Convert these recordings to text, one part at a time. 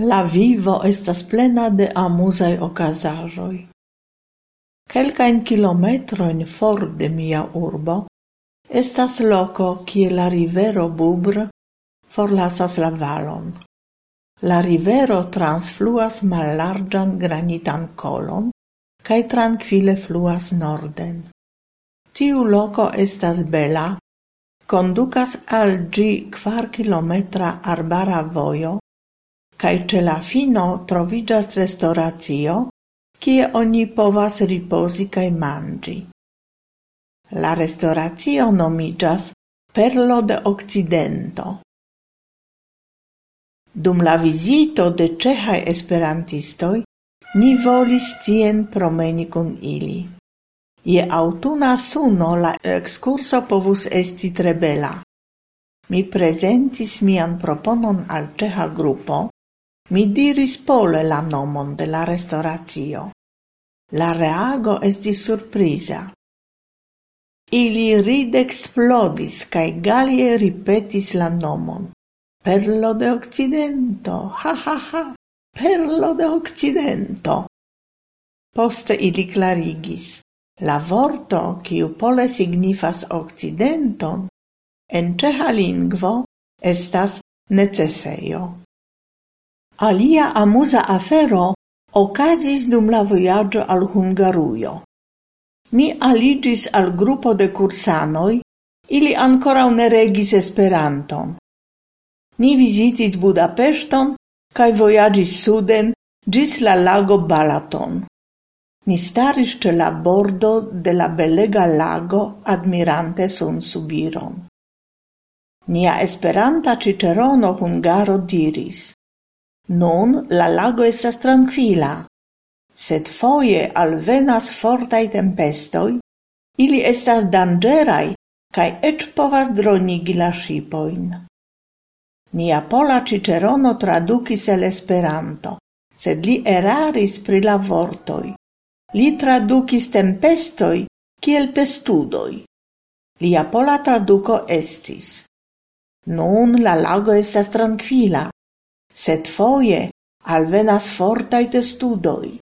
La vivo estas plena de amuzaj okazaĵoj. Kelkajn kilometrojn for de mia urbo estas loko kie la rivero Bubr forlasas la valon. La rivero transfluas mallarĝan granitan kolon kaj trankvile fluas norden. Tiu loco estas bela, conducas al gi quar kilometra arbara vojo, cae ce la fino trovigas restauratio, kie oni povas riposi cae mangi. La restauratio nomigas Perlo de Occidento. Dum la vizito de ĉeĥaj esperantistoi, ni volis tien promeni kun ili. Je autuna suno la ekskurso povus esti tre bela. Mi prezentis mian proponon al ceha grupo, Mi diris pole la nomon de la restauratio. La reago estis surprisa. Ili ride explodis cae galie ripetis la nomon. Perlo de Occidento, ha ha ha, perlo de Occidento. Poste ili clarigis. La vorto, kiu pole signifas Occidenton, en ceha lingvo estas necesejo. Alia amusa afero okazis dum la vojaĝo al Hungarujo. Mi aligis al grupo de kursanoj, ili ankoraŭ ne regis Esperanton. Ni visitis Budapeŝton kaj voyagis suden ĝis la lago Balaton. Ni staris ĉe la bordo de la belega lago admirante sunsubiron. Nia esperanta cicerono hungaro diris Nun la lago estas tranquila, sed foie alvenas fortaj tempestoi, ili estas dangerai, kaj ec povas dronigi la shipoin. Nia pola Cicerono traducis el Esperanto, sed li eraris pri la vortoi. Li tradukis tempestoi, kiel testudoj. Lia pola traduko estis. Nun la lago estas tranquila, sed foie alvenas fortai testudoi.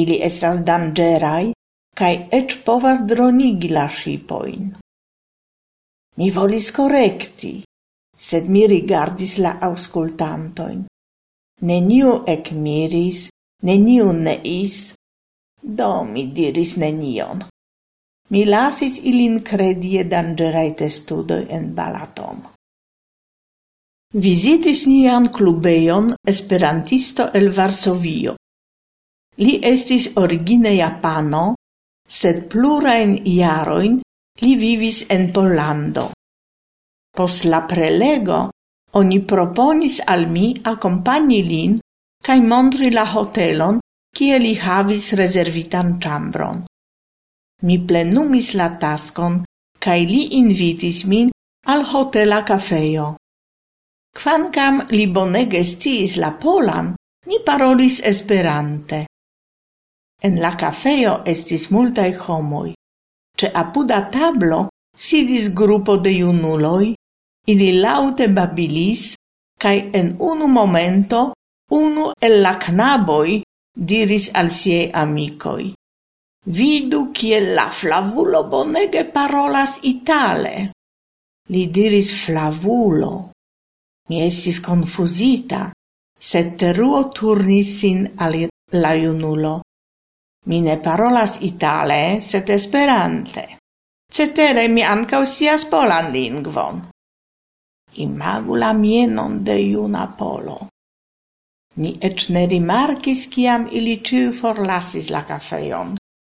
Ili estas dangerai, cae ec povas dronigi la shipoin. Mi volis correcti, sed mi rigardis la auscultantoin. Neniu ekmiris, neniu neis, do mi diris nenion. Mi lasis ilin credie dangerai testudoi en Balatom. Vizitis nian klubejon esperantisto el Varsovio. Li estis origine japano, sed plurain iaroin li vivis en Polando. Pos la prelego oni proponis al mi accompagni lin kaj montri la hotelon, kie li havis rezervitan ĉambron. Mi plenumis la taskon kaj li invitis min al hotela kafejo. Quancam li bonege sciis la polan, ni parolis Esperante. En la cafeo estis multae homoi. Ce apuda tablo sidis grupo de junuloi, ili laute babilis, cae en unu momento unu el la knaboi diris al sie amicoi. Vidu kiel la flavulo bonege parolas itale. Li diris flavulo Mi estis confusita, sed teruo turnis sin al la junulo. Mi ne parolas itale, sed esperante. Cetere mi ancau sias polan lingvon. Imagu la mienon de juna Polo. Ni ec ne rimarcis kiam ili ciu forlasis la cafeon.